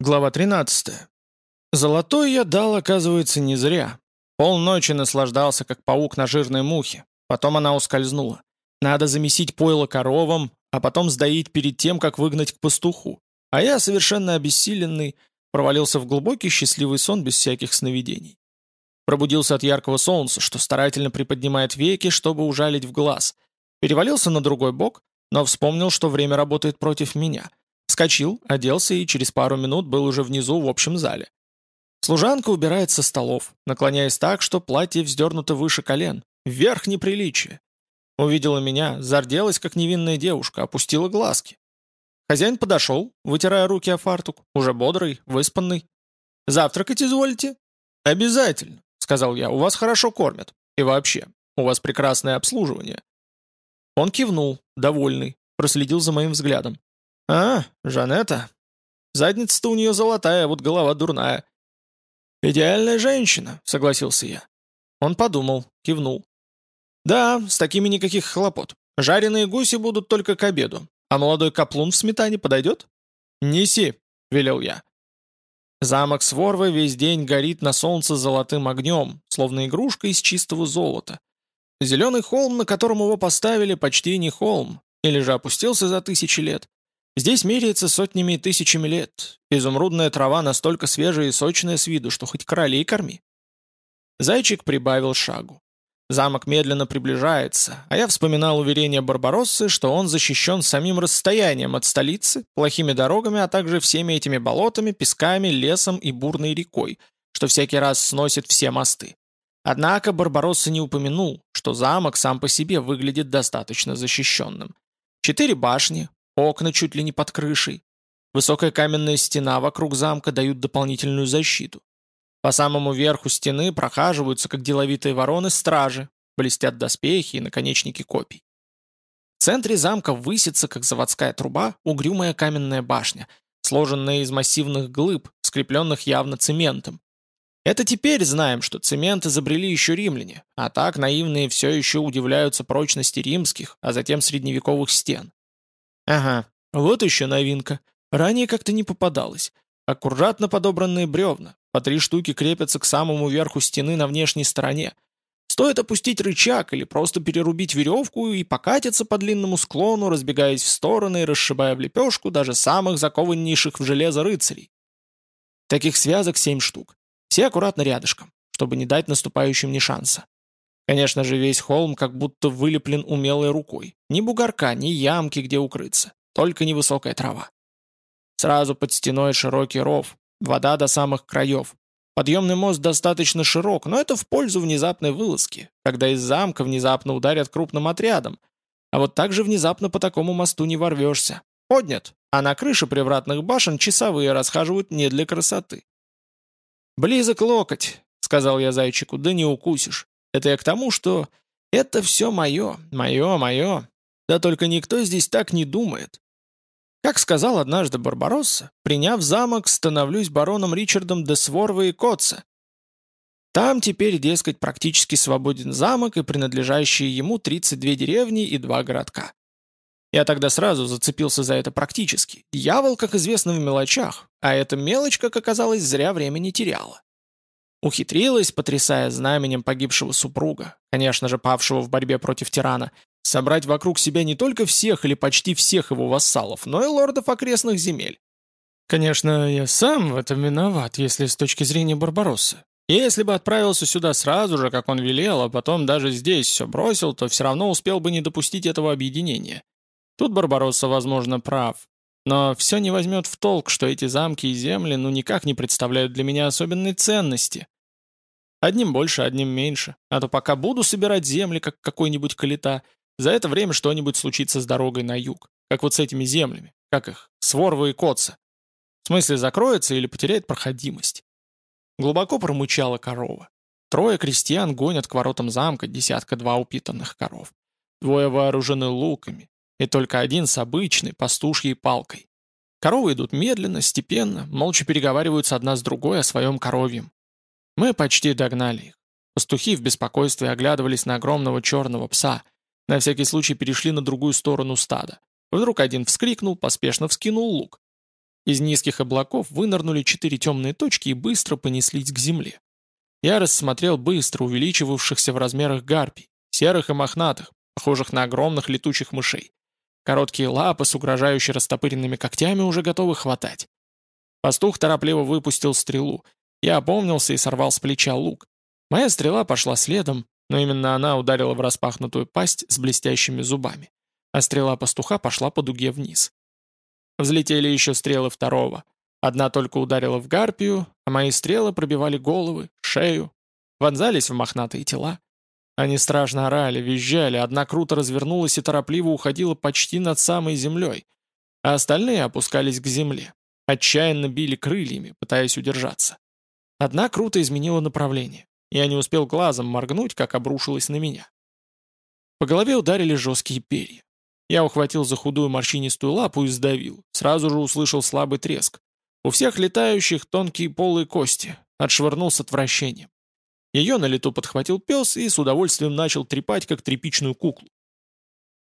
Глава 13. Золотой я дал, оказывается, не зря. Полночи наслаждался, как паук на жирной мухе. Потом она ускользнула. Надо замесить пойло коровам, а потом сдаить перед тем, как выгнать к пастуху. А я, совершенно обессиленный, провалился в глубокий счастливый сон без всяких сновидений. Пробудился от яркого солнца, что старательно приподнимает веки, чтобы ужалить в глаз. Перевалился на другой бок, но вспомнил, что время работает против меня — Вскочил, оделся и через пару минут был уже внизу в общем зале. Служанка убирает со столов, наклоняясь так, что платье вздернуто выше колен. Вверх неприличие. Увидела меня, зарделась, как невинная девушка, опустила глазки. Хозяин подошел, вытирая руки о фартук, уже бодрый, выспанный. «Завтракать изволите?» «Обязательно», — сказал я, — «у вас хорошо кормят. И вообще, у вас прекрасное обслуживание». Он кивнул, довольный, проследил за моим взглядом. «А, Жанетта. Задница-то у нее золотая, а вот голова дурная». «Идеальная женщина», — согласился я. Он подумал, кивнул. «Да, с такими никаких хлопот. Жареные гуси будут только к обеду. А молодой каплун в сметане подойдет?» «Неси», — велел я. Замок Сворвы весь день горит на солнце золотым огнем, словно игрушка из чистого золота. Зеленый холм, на котором его поставили, почти не холм, или же опустился за тысячи лет. Здесь меряется сотнями и тысячами лет. Изумрудная трава настолько свежая и сочная с виду, что хоть королей корми. Зайчик прибавил шагу. Замок медленно приближается, а я вспоминал уверение Барбароссы, что он защищен самим расстоянием от столицы, плохими дорогами, а также всеми этими болотами, песками, лесом и бурной рекой, что всякий раз сносит все мосты. Однако Барбаросса не упомянул, что замок сам по себе выглядит достаточно защищенным. Четыре башни, Окна чуть ли не под крышей. Высокая каменная стена вокруг замка дают дополнительную защиту. По самому верху стены прохаживаются, как деловитые вороны, стражи, блестят доспехи и наконечники копий. В центре замка высится, как заводская труба, угрюмая каменная башня, сложенная из массивных глыб, скрепленных явно цементом. Это теперь знаем, что цемент изобрели еще римляне, а так наивные все еще удивляются прочности римских, а затем средневековых стен. Ага, вот еще новинка. Ранее как-то не попадалось. Аккуратно подобранные бревна. По три штуки крепятся к самому верху стены на внешней стороне. Стоит опустить рычаг или просто перерубить веревку и покатиться по длинному склону, разбегаясь в стороны и расшибая в лепешку даже самых закованнейших в железо рыцарей. Таких связок семь штук. Все аккуратно рядышком, чтобы не дать наступающим ни шанса. Конечно же, весь холм как будто вылеплен умелой рукой. Ни бугорка, ни ямки, где укрыться. Только невысокая трава. Сразу под стеной широкий ров, вода до самых краев. Подъемный мост достаточно широк, но это в пользу внезапной вылазки, когда из замка внезапно ударят крупным отрядом. А вот так же внезапно по такому мосту не ворвешься. Поднят, а на крыше привратных башен часовые расхаживают не для красоты. «Близок локоть», — сказал я зайчику, — «да не укусишь». Это я к тому, что это все мое, мое, мое. Да только никто здесь так не думает. Как сказал однажды Барбаросса, приняв замок, становлюсь бароном Ричардом де Сворва и Котца. Там теперь, дескать, практически свободен замок и принадлежащие ему 32 деревни и два городка. Я тогда сразу зацепился за это практически. Дьявол, как известно, в мелочах, а эта мелочь, как оказалось, зря времени теряла. Ухитрилась, потрясая знаменем погибшего супруга, конечно же, павшего в борьбе против тирана, собрать вокруг себя не только всех или почти всех его вассалов, но и лордов окрестных земель. Конечно, я сам в этом виноват, если с точки зрения Барбароссы. Если бы отправился сюда сразу же, как он велел, а потом даже здесь все бросил, то все равно успел бы не допустить этого объединения. Тут Барбаросса, возможно, прав. Но все не возьмет в толк, что эти замки и земли ну никак не представляют для меня особенной ценности. Одним больше, одним меньше. А то пока буду собирать земли, как какой-нибудь калита, за это время что-нибудь случится с дорогой на юг. Как вот с этими землями. Как их? Сворва и Коца. В смысле, закроется или потеряет проходимость. Глубоко промычала корова. Трое крестьян гонят к воротам замка десятка-два упитанных коров. Двое вооружены луками, и только один с обычной пастушьей палкой. Коровы идут медленно, степенно, молча переговариваются одна с другой о своем коровьем. Мы почти догнали их. Пастухи в беспокойстве оглядывались на огромного черного пса. На всякий случай перешли на другую сторону стада. Вдруг один вскрикнул, поспешно вскинул лук. Из низких облаков вынырнули четыре темные точки и быстро понеслись к земле. Я рассмотрел быстро увеличивавшихся в размерах гарпий, серых и мохнатых, похожих на огромных летучих мышей. Короткие лапы с угрожающе растопыренными когтями уже готовы хватать. Пастух торопливо выпустил стрелу. Я опомнился и сорвал с плеча лук. Моя стрела пошла следом, но именно она ударила в распахнутую пасть с блестящими зубами, а стрела пастуха пошла по дуге вниз. Взлетели еще стрелы второго. Одна только ударила в гарпию, а мои стрелы пробивали головы, шею, вонзались в мохнатые тела. Они страшно орали, визжали, одна круто развернулась и торопливо уходила почти над самой землей, а остальные опускались к земле, отчаянно били крыльями, пытаясь удержаться. Одна круто изменила направление. Я не успел глазом моргнуть, как обрушилась на меня. По голове ударили жесткие перья. Я ухватил за худую морщинистую лапу и сдавил. Сразу же услышал слабый треск. У всех летающих тонкие полые кости. Отшвырнул с отвращением. Ее на лету подхватил пес и с удовольствием начал трепать, как тряпичную куклу.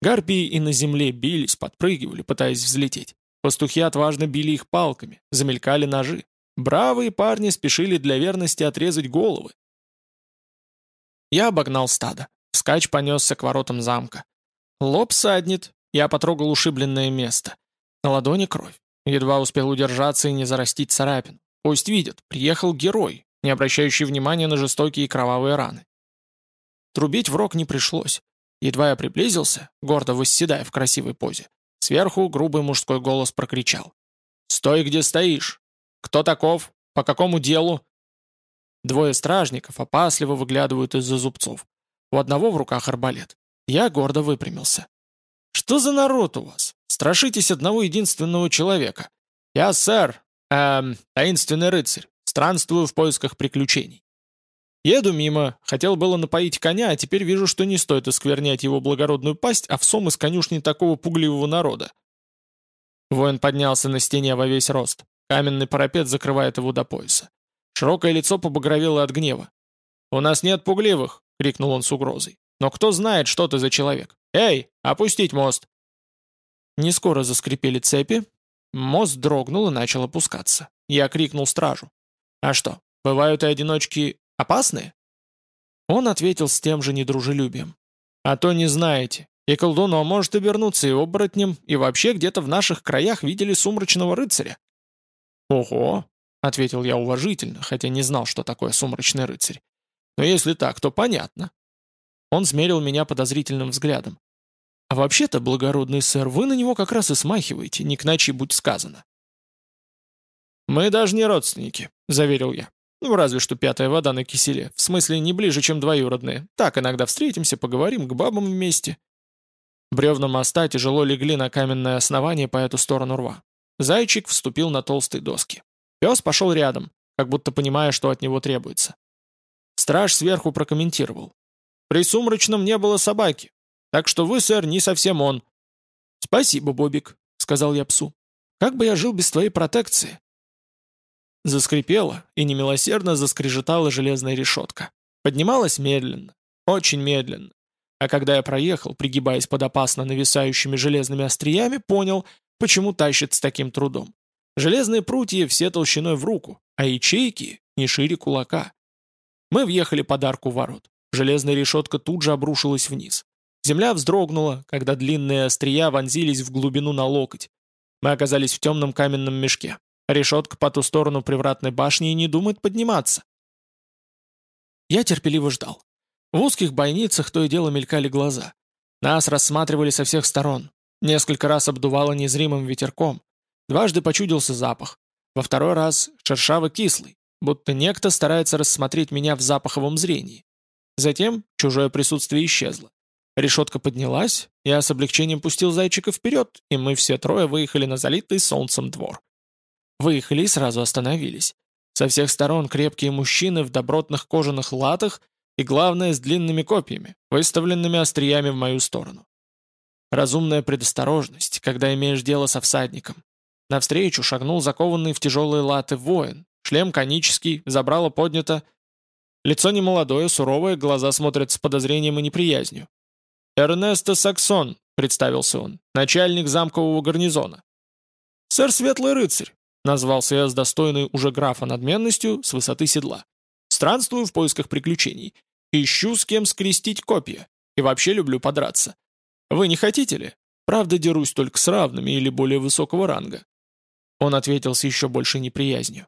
Гарпии и на земле бились, подпрыгивали, пытаясь взлететь. Пастухи отважно били их палками, замелькали ножи. Бравые парни спешили для верности отрезать головы. Я обогнал стадо. Вскач понесся к воротам замка. Лоб саднет, я потрогал ушибленное место. На ладони кровь. Едва успел удержаться и не зарастить царапин. Пусть видят, приехал герой, не обращающий внимания на жестокие кровавые раны. Трубить в рог не пришлось. Едва я приблизился, гордо восседая в красивой позе, сверху грубый мужской голос прокричал. «Стой, где стоишь! Кто таков? По какому делу?» Двое стражников опасливо выглядывают из-за зубцов. У одного в руках арбалет. Я гордо выпрямился. «Что за народ у вас? Страшитесь одного единственного человека. Я, сэр, эм, таинственный рыцарь, странствую в поисках приключений. Еду мимо, хотел было напоить коня, а теперь вижу, что не стоит осквернять его благородную пасть овсом из конюшни такого пугливого народа». Воин поднялся на стене во весь рост. Каменный парапет закрывает его до пояса. Широкое лицо побагровело от гнева. «У нас нет пугливых!» — крикнул он с угрозой. «Но кто знает, что ты за человек? Эй, опустить мост!» Не скоро заскрипели цепи. Мост дрогнул и начал опускаться. Я крикнул стражу. «А что, бывают и одиночки опасные?» Он ответил с тем же недружелюбием. «А то не знаете. И колдуно может обернуться и оборотнем, и вообще где-то в наших краях видели сумрачного рыцаря». «Ого, ответил я уважительно, хотя не знал, что такое сумрачный рыцарь. Но если так, то понятно. Он смерил меня подозрительным взглядом. А вообще-то, благородный сэр, вы на него как раз и смахиваете, не к ночи будь сказано. «Мы даже не родственники», — заверил я. «Ну, разве что пятая вода на киселе. В смысле, не ближе, чем двоюродные. Так, иногда встретимся, поговорим, к бабам вместе». Бревна моста тяжело легли на каменное основание по эту сторону рва. Зайчик вступил на толстые доски. Пес пошел рядом, как будто понимая, что от него требуется. Страж сверху прокомментировал. «При Сумрачном не было собаки, так что вы, сэр, не совсем он». «Спасибо, Бобик», — сказал я псу. «Как бы я жил без твоей протекции?» Заскрипела и немилосердно заскрежетала железная решетка. Поднималась медленно, очень медленно. А когда я проехал, пригибаясь под опасно нависающими железными остриями, понял, почему тащит с таким трудом. Железные прутья все толщиной в руку, а ячейки не шире кулака. Мы въехали под арку ворот. Железная решетка тут же обрушилась вниз. Земля вздрогнула, когда длинные острия вонзились в глубину на локоть. Мы оказались в темном каменном мешке. Решетка по ту сторону привратной башни и не думает подниматься. Я терпеливо ждал. В узких бойницах то и дело мелькали глаза. Нас рассматривали со всех сторон. Несколько раз обдувало незримым ветерком. Дважды почудился запах. Во второй раз шершаво-кислый, будто некто старается рассмотреть меня в запаховом зрении. Затем чужое присутствие исчезло. Решетка поднялась, я с облегчением пустил зайчика вперед, и мы все трое выехали на залитый солнцем двор. Выехали и сразу остановились. Со всех сторон крепкие мужчины в добротных кожаных латах и, главное, с длинными копьями, выставленными остриями в мою сторону. Разумная предосторожность, когда имеешь дело со всадником. Навстречу шагнул закованный в тяжелые латы воин. Шлем конический, забрало поднято. Лицо немолодое, суровое, глаза смотрят с подозрением и неприязнью. «Эрнесто Саксон», — представился он, — «начальник замкового гарнизона». «Сэр Светлый Рыцарь», назвался я с достойной уже графа надменностью с высоты седла. Странствую в поисках приключений. Ищу с кем скрестить копья. И вообще люблю подраться. Вы не хотите ли? Правда, дерусь только с равными или более высокого ранга. Он ответил с еще большей неприязнью.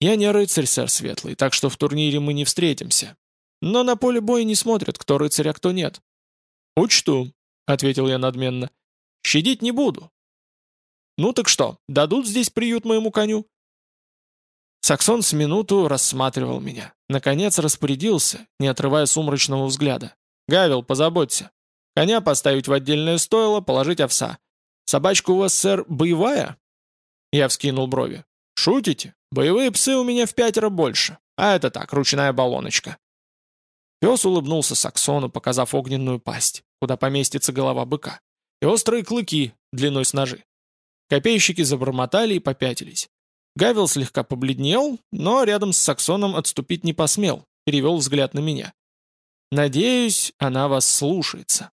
«Я не рыцарь, сэр Светлый, так что в турнире мы не встретимся. Но на поле боя не смотрят, кто рыцарь, а кто нет». «Учту», — ответил я надменно. «Щадить не буду». «Ну так что, дадут здесь приют моему коню?» Саксон с минуту рассматривал меня. Наконец распорядился, не отрывая сумрачного взгляда. «Гавил, позаботься. Коня поставить в отдельное стойло, положить овса. Собачка у вас, сэр, боевая?» Я вскинул брови. «Шутите? Боевые псы у меня в пятеро больше. А это так, ручная баллоночка». Пес улыбнулся Саксону, показав огненную пасть, куда поместится голова быка, и острые клыки, длиной с ножи. Копейщики забормотали и попятились. Гавил слегка побледнел, но рядом с Саксоном отступить не посмел, перевел взгляд на меня. «Надеюсь, она вас слушается».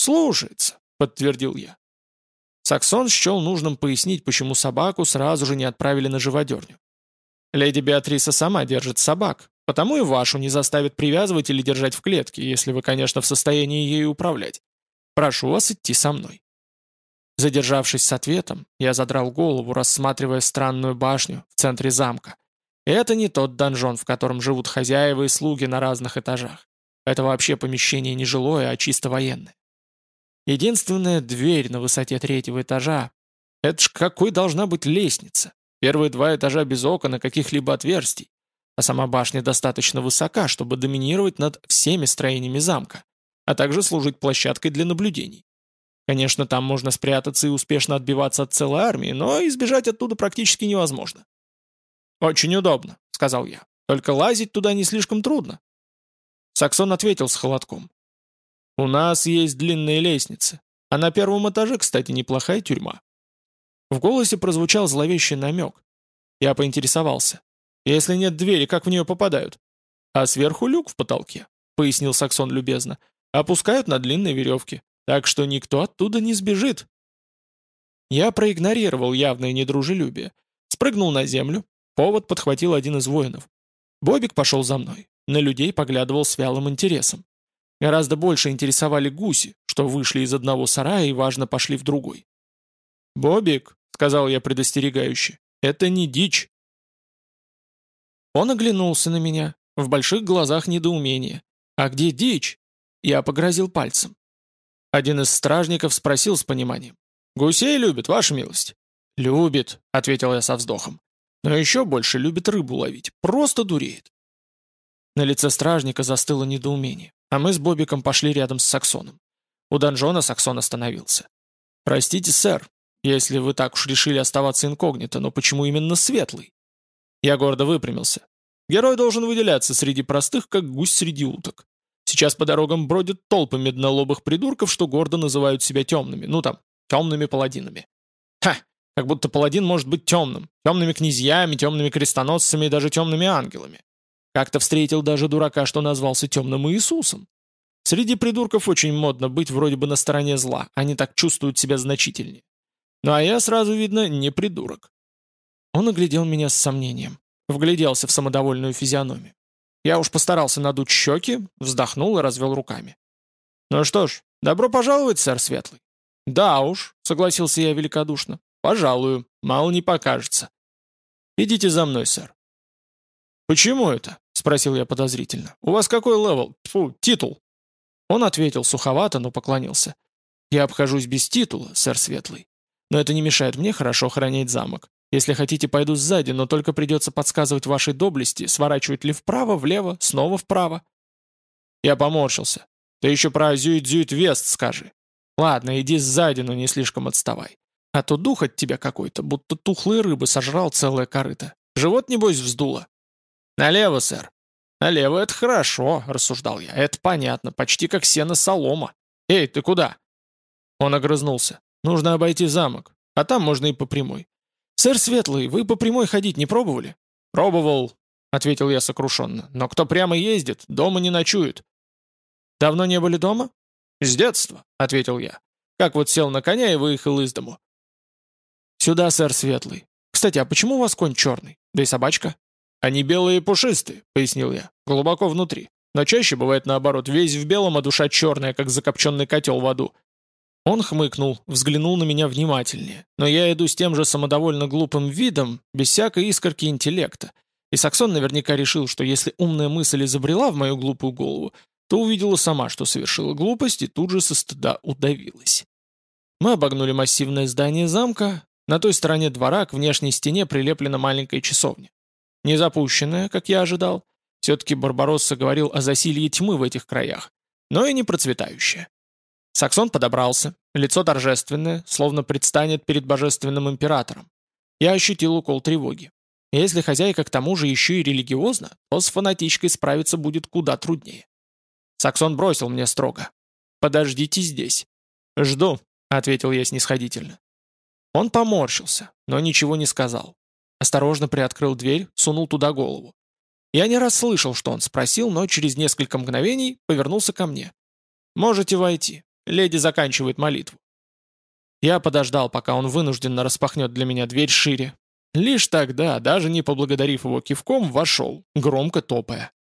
«Слушается», — подтвердил я. Саксон счел нужным пояснить, почему собаку сразу же не отправили на живодерню. Леди Беатриса сама держит собак, потому и вашу не заставит привязывать или держать в клетке, если вы, конечно, в состоянии ею управлять. Прошу вас идти со мной». Задержавшись с ответом, я задрал голову, рассматривая странную башню в центре замка. Это не тот донжон, в котором живут хозяева и слуги на разных этажах. Это вообще помещение не жилое, а чисто военное. Единственная дверь на высоте третьего этажа. Это ж какой должна быть лестница? Первые два этажа без окон и каких-либо отверстий. А сама башня достаточно высока, чтобы доминировать над всеми строениями замка, а также служить площадкой для наблюдений. Конечно, там можно спрятаться и успешно отбиваться от целой армии, но избежать оттуда практически невозможно. «Очень удобно», — сказал я. «Только лазить туда не слишком трудно». Саксон ответил с холодком. У нас есть длинные лестницы. А на первом этаже, кстати, неплохая тюрьма». В голосе прозвучал зловещий намек. Я поинтересовался. «Если нет двери, как в нее попадают?» «А сверху люк в потолке», — пояснил Саксон любезно. «Опускают на длинной веревке, так что никто оттуда не сбежит». Я проигнорировал явное недружелюбие. Спрыгнул на землю, повод подхватил один из воинов. Бобик пошел за мной, на людей поглядывал с вялым интересом. Гораздо больше интересовали гуси, что вышли из одного сарая и, важно, пошли в другой. «Бобик», — сказал я предостерегающе, — «это не дичь». Он оглянулся на меня, в больших глазах недоумение. «А где дичь?» Я погрозил пальцем. Один из стражников спросил с пониманием. «Гусей любит, ваша милость?» «Любит», — ответил я со вздохом. «Но еще больше любит рыбу ловить. Просто дуреет». На лице стражника застыло недоумение а мы с Бобиком пошли рядом с Саксоном. У донжона Саксон остановился. «Простите, сэр, если вы так уж решили оставаться инкогнито, но почему именно светлый?» Я гордо выпрямился. Герой должен выделяться среди простых, как гусь среди уток. Сейчас по дорогам бродят толпы меднолобых придурков, что гордо называют себя темными, ну там, темными паладинами. Ха! Как будто паладин может быть темным. Темными князьями, темными крестоносцами и даже темными ангелами. Как-то встретил даже дурака, что назвался темным Иисусом. Среди придурков очень модно быть вроде бы на стороне зла, они так чувствуют себя значительнее. Ну а я сразу, видно, не придурок. Он оглядел меня с сомнением, вгляделся в самодовольную физиономию. Я уж постарался надуть щеки, вздохнул и развел руками. «Ну что ж, добро пожаловать, сэр Светлый». «Да уж», — согласился я великодушно, — «пожалую, мало не покажется». «Идите за мной, сэр». «Почему это?» — спросил я подозрительно. «У вас какой level? Фу, титул?» Он ответил суховато, но поклонился. «Я обхожусь без титула, сэр Светлый. Но это не мешает мне хорошо охранять замок. Если хотите, пойду сзади, но только придется подсказывать вашей доблести, сворачивать ли вправо, влево, снова вправо». Я поморщился. «Ты еще про Зюит-Зюит-Вест скажи. Ладно, иди сзади, но не слишком отставай. А то дух от тебя какой-то, будто тухлые рыбы сожрал целое корыто. Живот, небось, вздуло?» «Налево, сэр». «Налево — это хорошо», — рассуждал я. «Это понятно, почти как сено-солома. Эй, ты куда?» Он огрызнулся. «Нужно обойти замок, а там можно и по прямой». «Сэр Светлый, вы по прямой ходить не пробовали?» «Пробовал», — ответил я сокрушенно. «Но кто прямо ездит, дома не ночует». «Давно не были дома?» «С детства», — ответил я. «Как вот сел на коня и выехал из дому». «Сюда, сэр Светлый Кстати, а почему у вас конь черный? Да и собачка?» «Они белые и пушистые», — пояснил я, — «глубоко внутри. Но чаще бывает наоборот, весь в белом, а душа черная, как закопченный котел в аду». Он хмыкнул, взглянул на меня внимательнее, но я иду с тем же самодовольно глупым видом, без всякой искорки интеллекта. И Саксон наверняка решил, что если умная мысль изобрела в мою глупую голову, то увидела сама, что совершила глупость, и тут же со стыда удавилась. Мы обогнули массивное здание замка. На той стороне двора к внешней стене прилеплена маленькая часовня. Не запущенная, как я ожидал. Все-таки Барбаросса говорил о засилье тьмы в этих краях, но и не процветающая. Саксон подобрался, лицо торжественное, словно предстанет перед божественным императором. Я ощутил укол тревоги. Если хозяйка к тому же еще и религиозна, то с фанатичкой справиться будет куда труднее. Саксон бросил мне строго. «Подождите здесь». «Жду», — ответил я снисходительно. Он поморщился, но ничего не сказал. Осторожно приоткрыл дверь, сунул туда голову. Я не раз слышал, что он спросил, но через несколько мгновений повернулся ко мне. «Можете войти. Леди заканчивает молитву». Я подождал, пока он вынужденно распахнет для меня дверь шире. Лишь тогда, даже не поблагодарив его кивком, вошел, громко топая.